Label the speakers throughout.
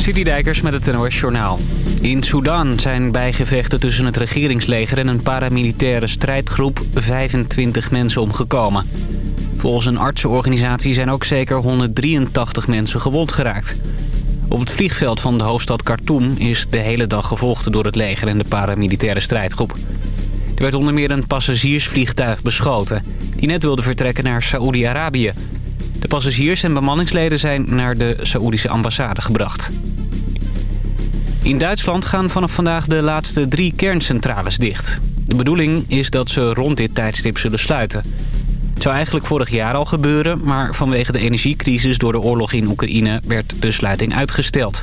Speaker 1: Citydijkers met het NOS Journaal. In Sudan zijn bijgevechten tussen het regeringsleger en een paramilitaire strijdgroep 25 mensen omgekomen. Volgens een artsenorganisatie zijn ook zeker 183 mensen gewond geraakt. Op het vliegveld van de hoofdstad Khartoum is de hele dag gevolgd door het leger en de paramilitaire strijdgroep. Er werd onder meer een passagiersvliegtuig beschoten... die net wilde vertrekken naar Saoedi-Arabië. De passagiers en bemanningsleden zijn naar de Saoedische ambassade gebracht. In Duitsland gaan vanaf vandaag de laatste drie kerncentrales dicht. De bedoeling is dat ze rond dit tijdstip zullen sluiten. Het zou eigenlijk vorig jaar al gebeuren... maar vanwege de energiecrisis door de oorlog in Oekraïne werd de sluiting uitgesteld.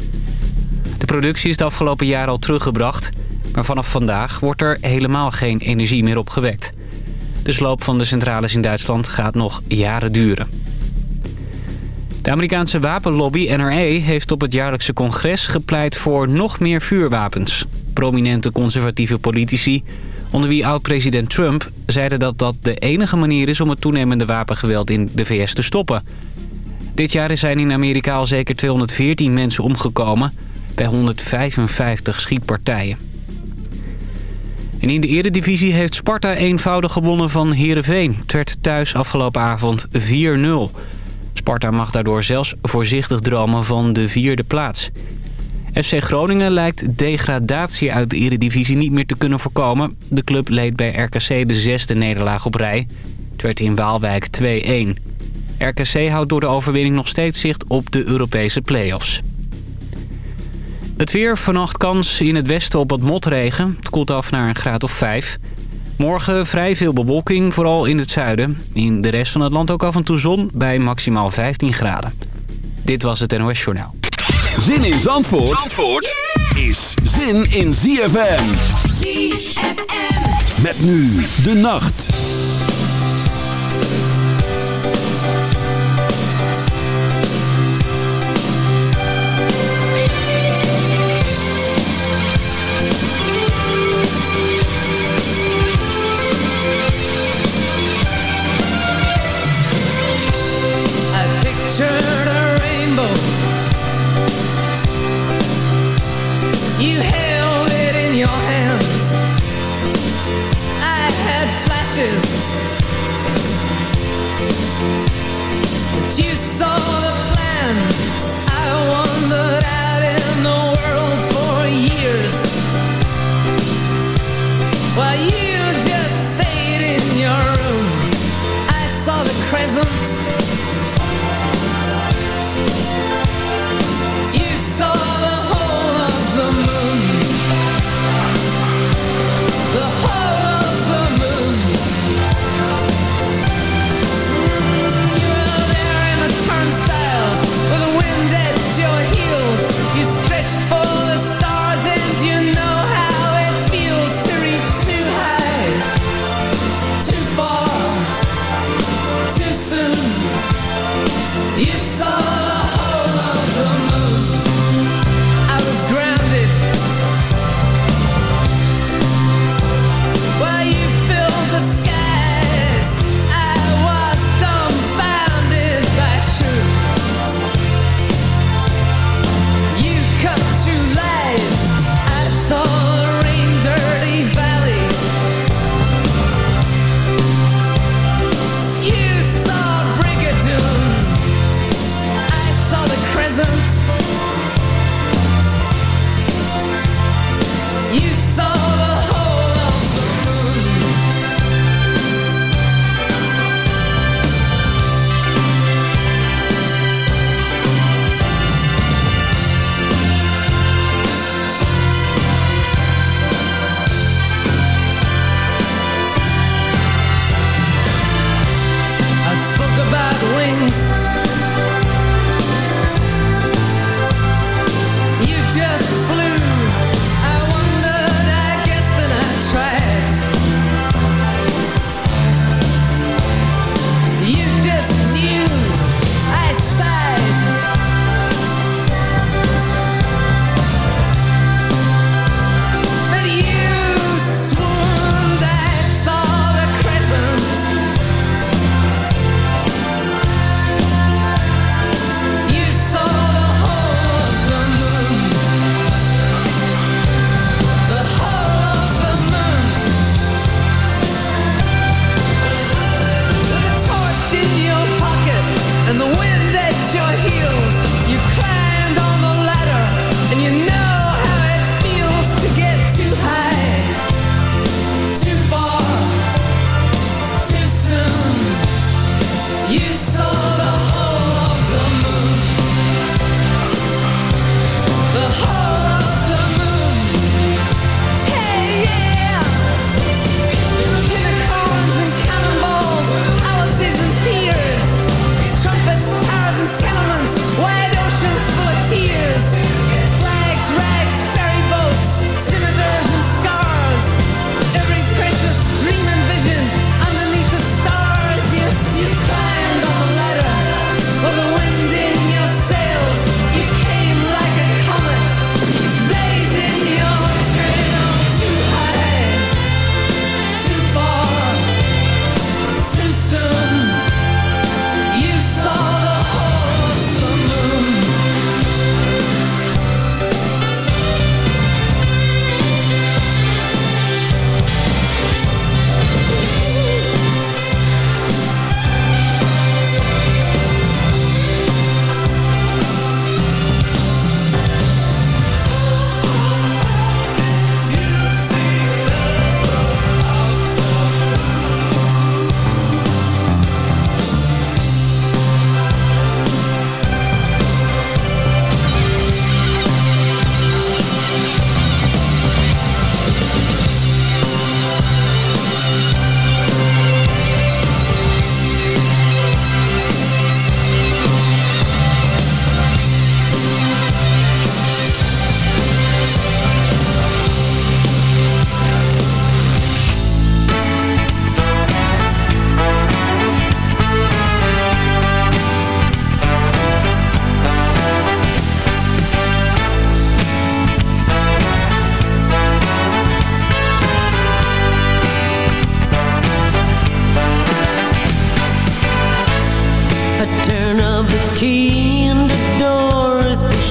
Speaker 1: De productie is de afgelopen jaar al teruggebracht... maar vanaf vandaag wordt er helemaal geen energie meer opgewekt. De sloop van de centrales in Duitsland gaat nog jaren duren. De Amerikaanse wapenlobby NRA heeft op het jaarlijkse congres gepleit voor nog meer vuurwapens. Prominente conservatieve politici, onder wie oud-president Trump, zeiden dat dat de enige manier is om het toenemende wapengeweld in de VS te stoppen. Dit jaar zijn in Amerika al zeker 214 mensen omgekomen bij 155 schietpartijen. En in de eredivisie heeft Sparta eenvoudig gewonnen van Heerenveen. Het werd thuis afgelopen avond 4-0. Sparta mag daardoor zelfs voorzichtig dromen van de vierde plaats. FC Groningen lijkt degradatie uit de eredivisie niet meer te kunnen voorkomen. De club leed bij RKC de zesde nederlaag op rij. Het werd in Waalwijk 2-1. RKC houdt door de overwinning nog steeds zicht op de Europese play-offs. Het weer, vannacht kans in het westen op wat motregen. Het koelt af naar een graad of 5. Morgen vrij veel bewolking, vooral in het zuiden. In de rest van het land ook af en toe zon bij maximaal 15 graden. Dit was het NOS Journaal.
Speaker 2: Zin in Zandvoort, Zandvoort is zin in ZFM. ZFM. Met nu de nacht.
Speaker 3: gesund.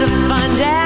Speaker 3: to find out.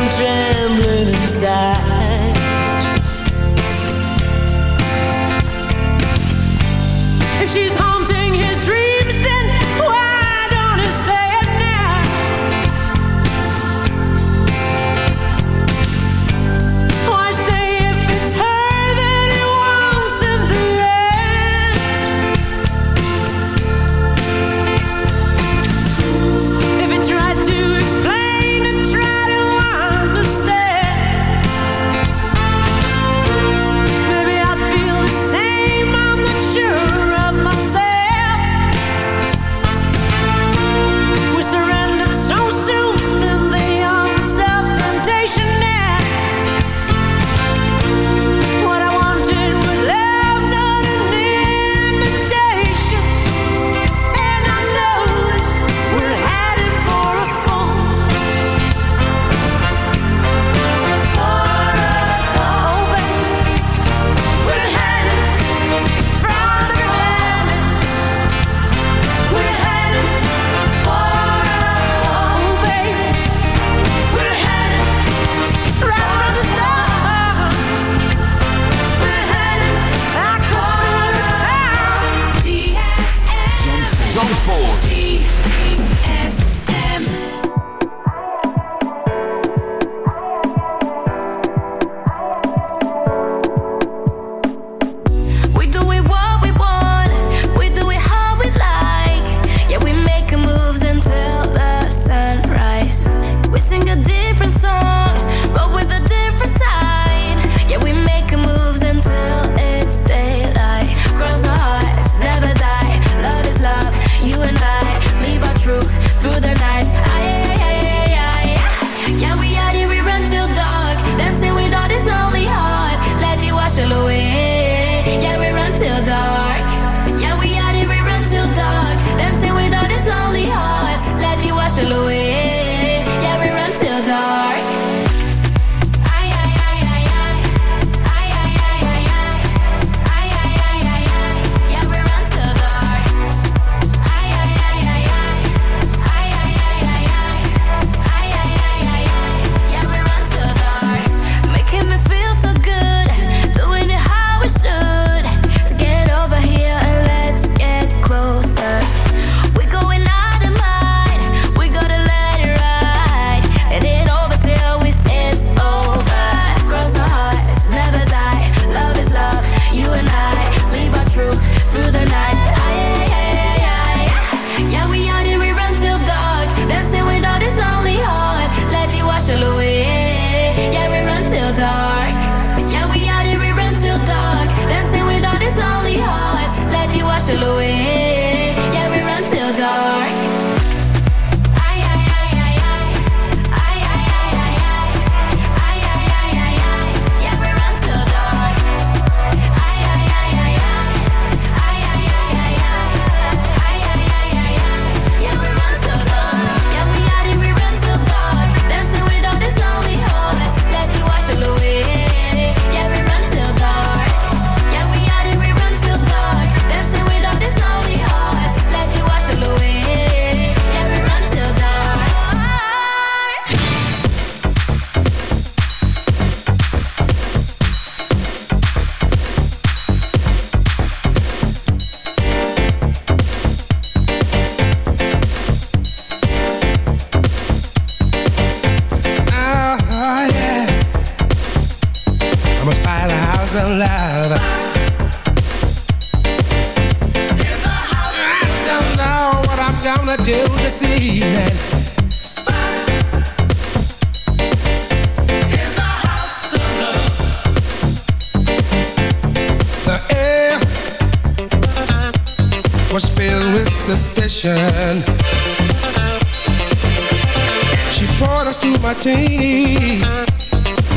Speaker 3: my team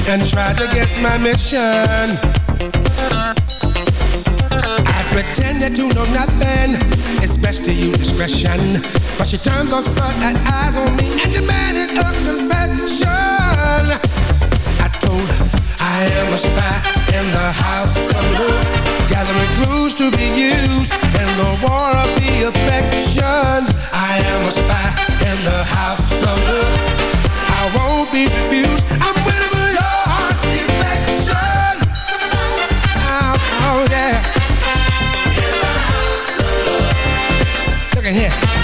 Speaker 3: and
Speaker 4: tried to guess my mission. I pretended to know nothing. It's best to use discretion. But she turned those floodlight eyes on me and demanded a confession. I told her I am a spy in the house of love, gathering clues to be used in the war of the affections. I am a spy in the house of love. I won't be refused. I'm waiting for your heart's defection. Oh, oh yeah. Look at here.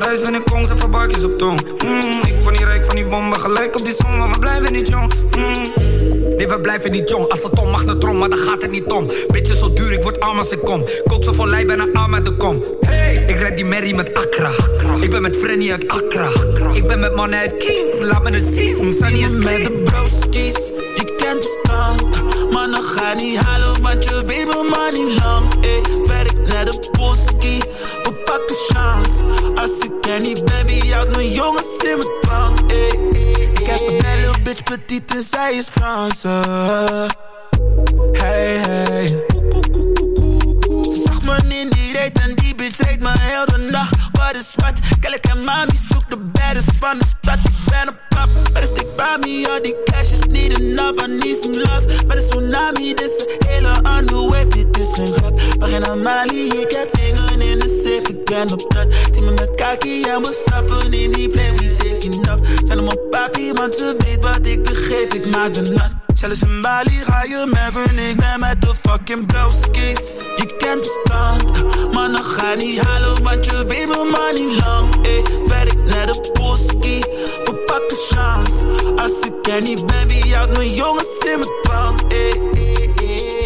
Speaker 5: Parijs ben ik kong, zet mijn bakjes op tong mm, Ik van die rijk van die bommen, gelijk op die zon Maar we blijven niet jong mm. Nee, we blijven niet jong. Als het om trom maar dan gaat het niet om. Beetje zo duur, ik word arm als ik kom. Kook zo van lijn, bijna arm uit de kom. Hey! Ik red die merrie met Accra. Ik ben met Frenny uit Accra. Ik ben met mannen uit King, laat me het zien. Sunny is
Speaker 6: met de broskies, je kent de stand. Mannen ga niet halen, want je weet me maar niet lang. Ik werk naar de boski als ik er niet ben, wie houdt mijn jongens in mijn dwang? Ik heb een belle bitch, petit en zij is Franse. Hey, hey. Ze zag me in die reet en die bitch reed me heel de nacht. Is wat? Kijk en mami zoek de baddest van de stad. Ik ben een pap, maar stick bij me. All die cash is niet enough, I need some love. Maar de tsunami, dit is een hele andere wave. Dit is geen grap, maar geen Amali. Ik heb dingen in de safe, ik ben op dat. Zie me met kaki en we stappen in die plane. We taking off. Zijn hem op papi, want ze weet wat ik begeef. Ik maak de nat. Zelfs in Bali ga je merken, ik ben met de fucking blauwskis. Je kent de stand, maar dan ga niet halen, want je weet mijn money lang. Eh, werk naar de boski, we pakken chance. Als ik er niet ben, wie houdt mijn jongens in mijn dwang? Eh,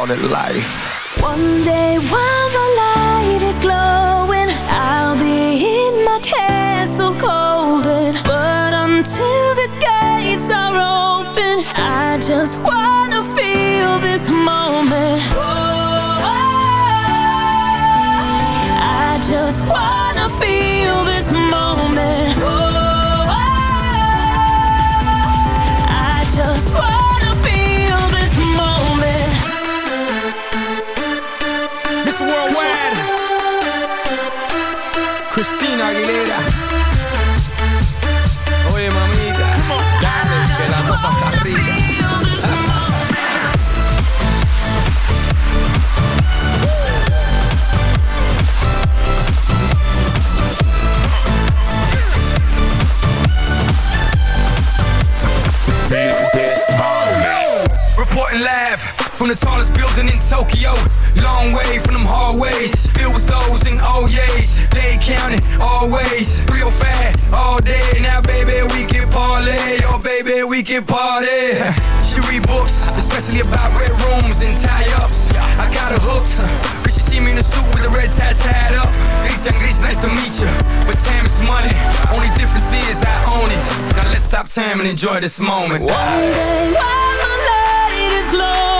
Speaker 7: call it life.
Speaker 8: One day while
Speaker 7: tallest building in Tokyo. Long way from them hallways. Filled with O's and oh O's. They counting always. Real fat all day. Now, baby, we can parlay. Oh, baby, we can party. She read books, especially about red rooms and tie ups. I got her hooked. Cause she see me in a suit with the red tie tied up. Rita Gris, nice to meet you. But time is money. Only difference is I own it. Now let's stop time and enjoy this moment.
Speaker 8: One day the light is glowing,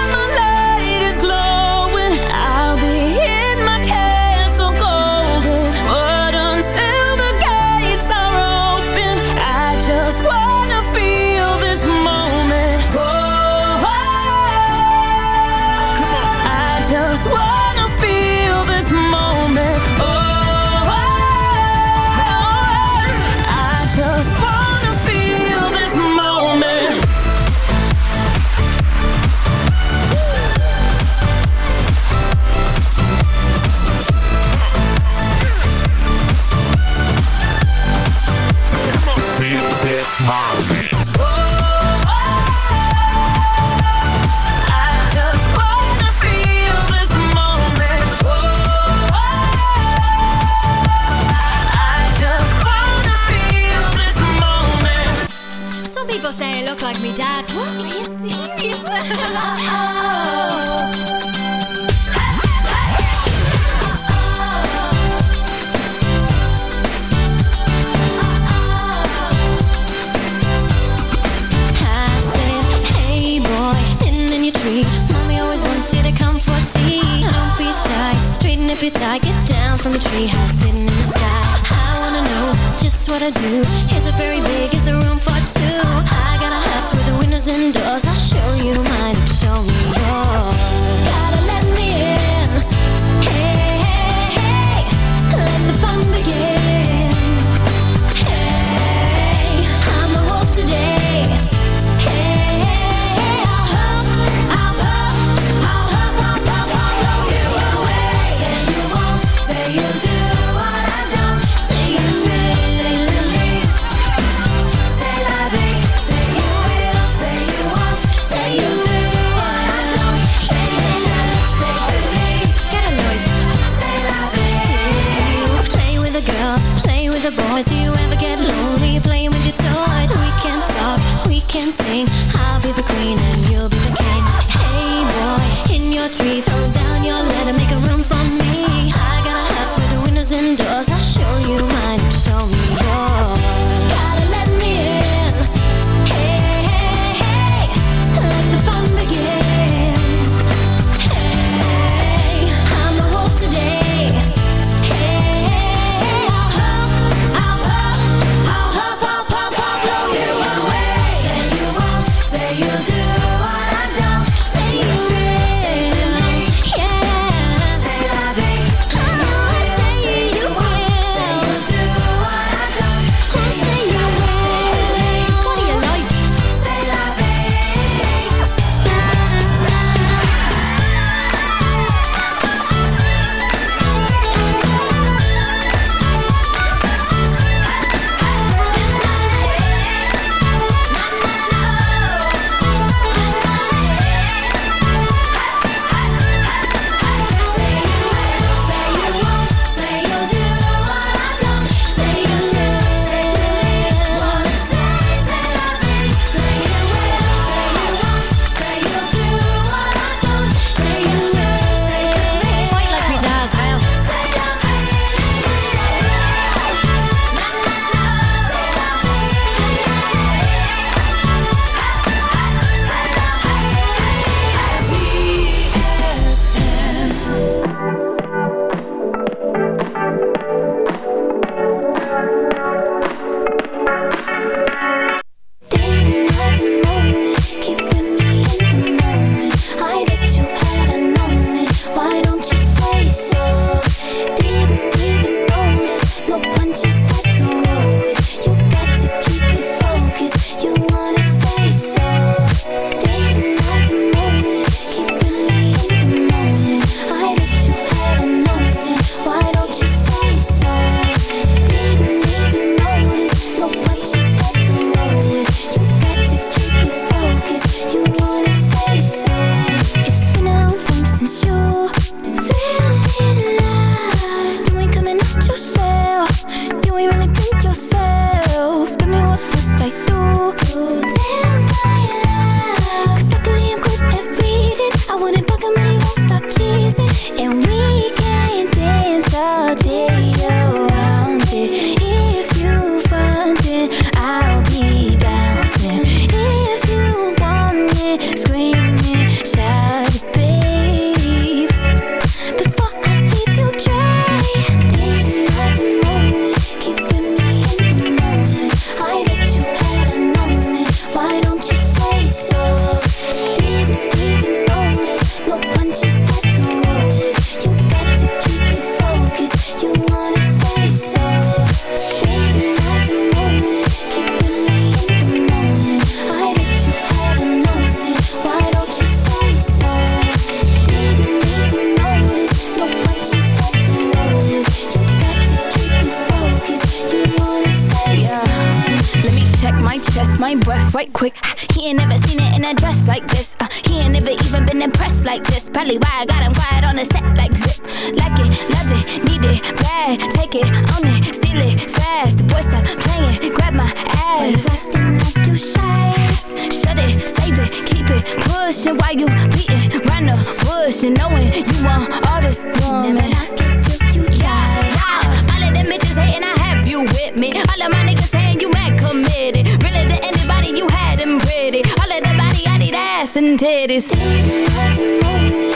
Speaker 9: ass and titties.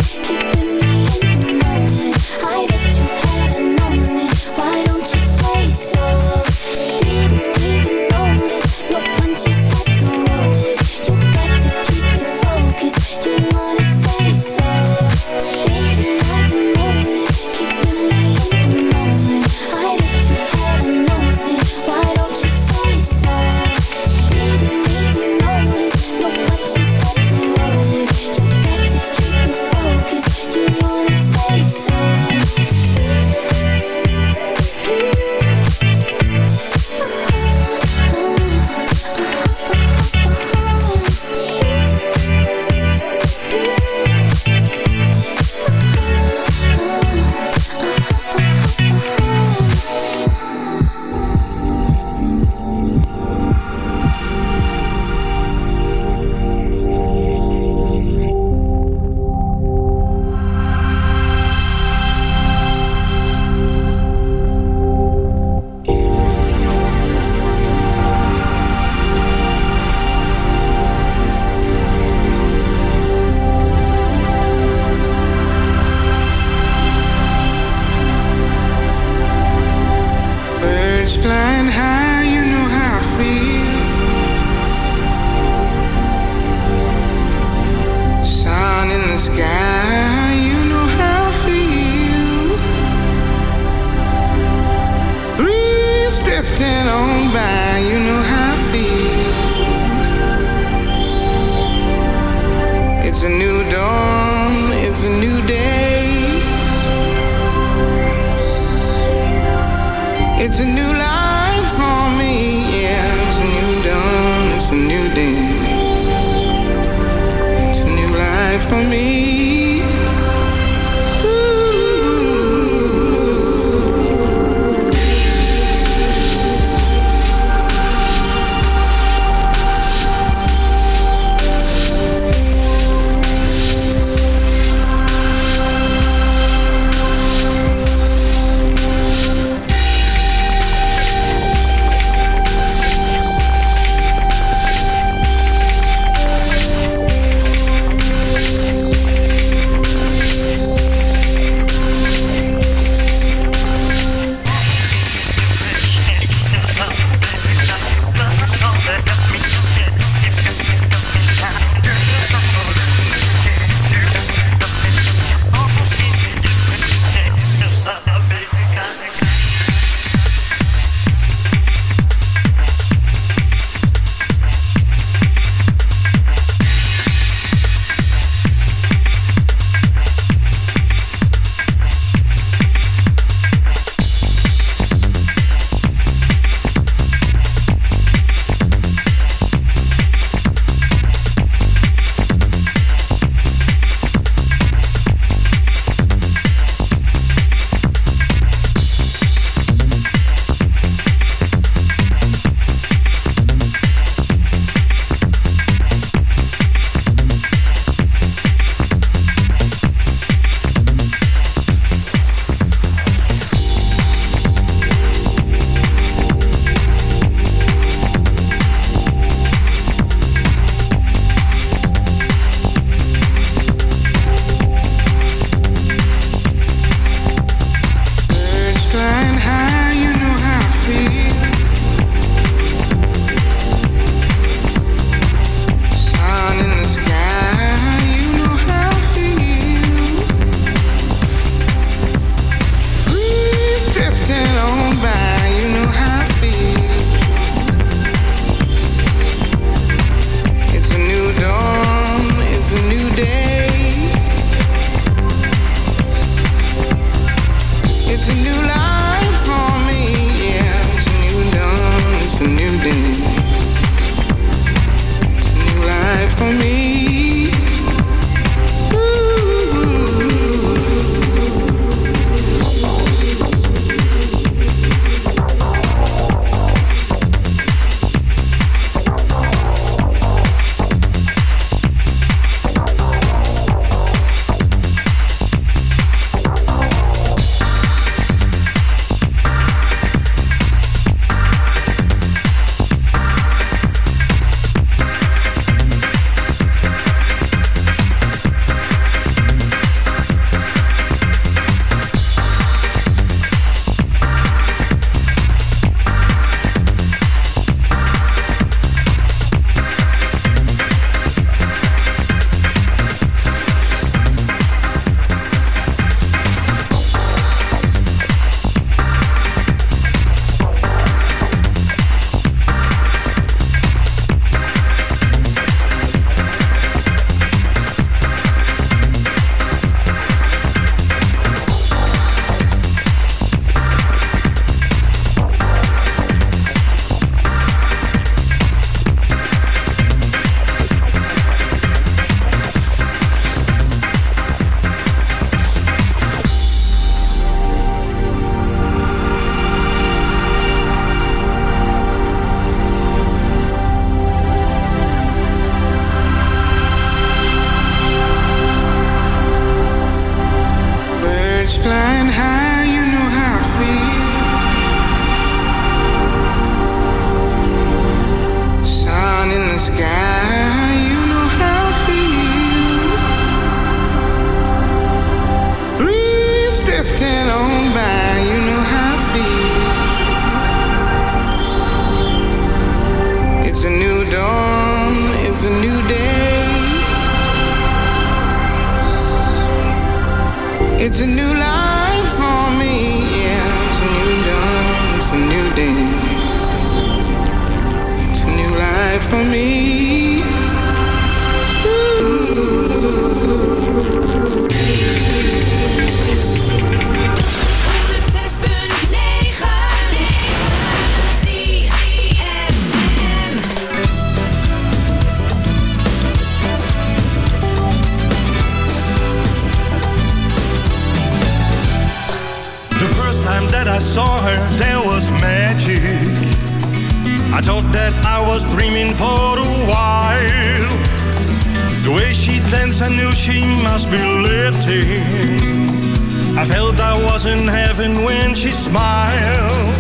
Speaker 10: when she smiles.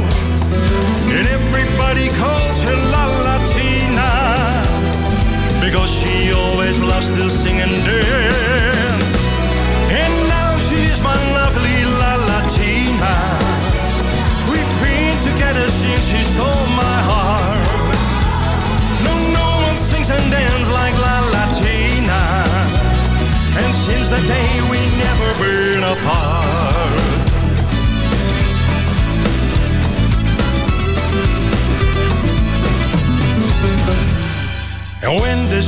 Speaker 10: And everybody calls her La Latina because she always loves to sing and dance. And now she's my lovely La Latina. We've been together since she stole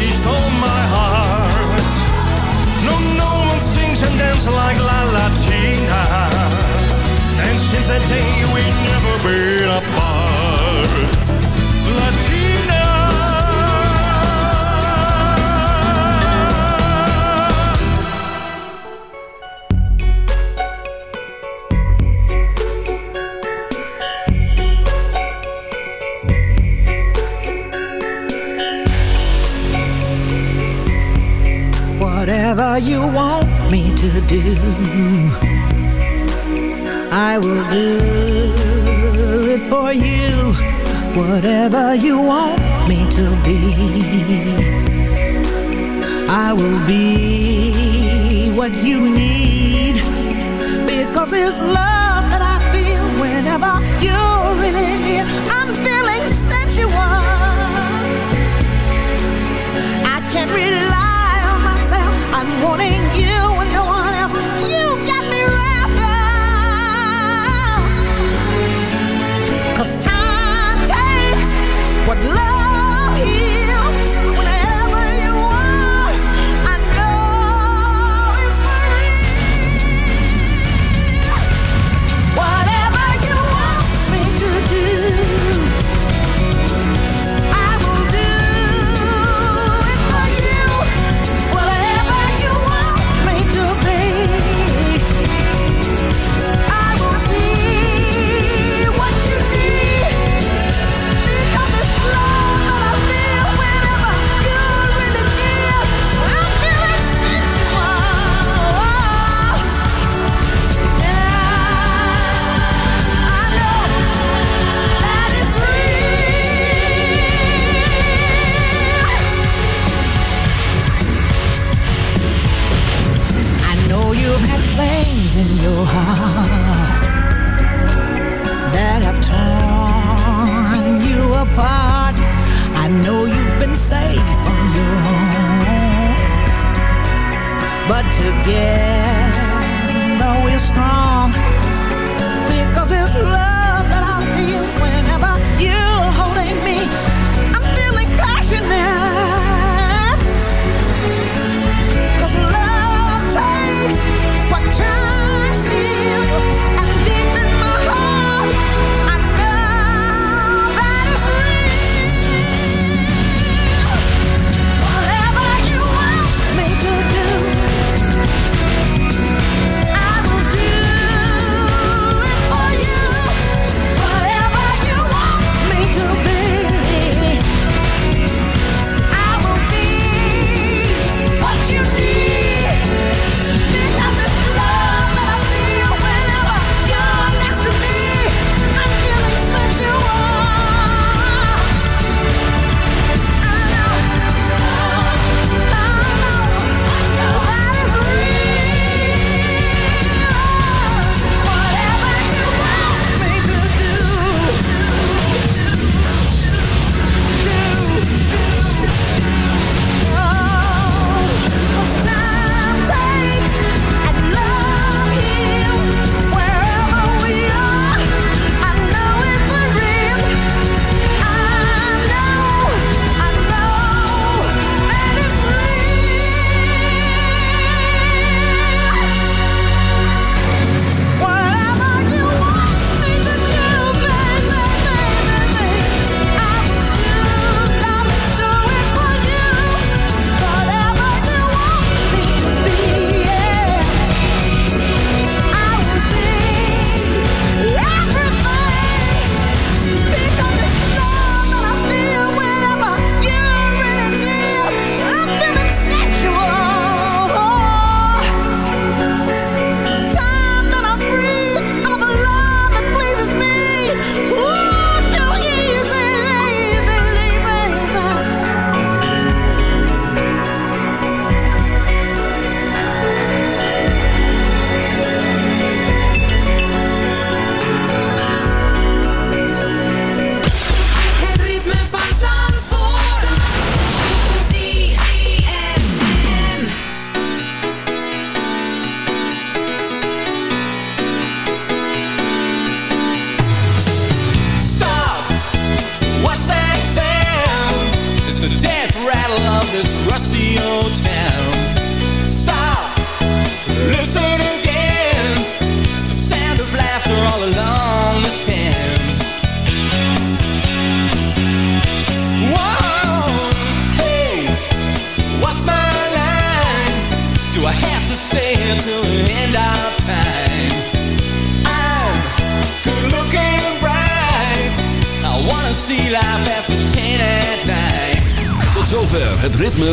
Speaker 10: she stole my heart. No, no one sings and dances like La Latina.